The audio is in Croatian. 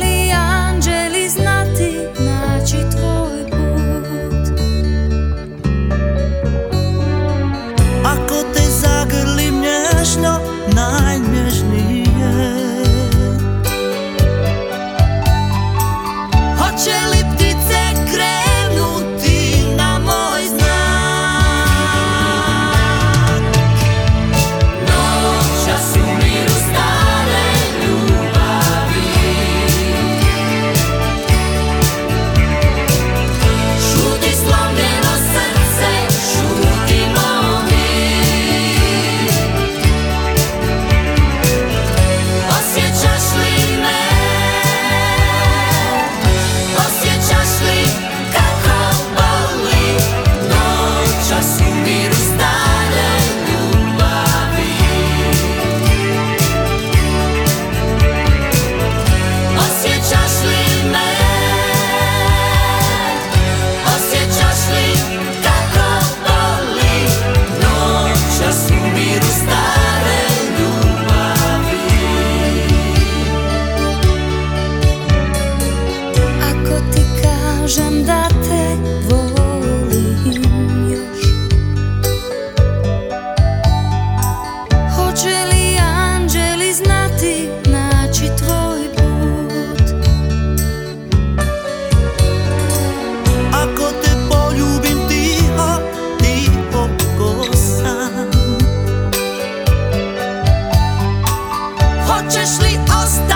里呀 osjećam da te volim još. Hoće li anđeli znati naći tvoj put? Ako te poljubim tiho, tiho ko sam. Hoćeš li ostati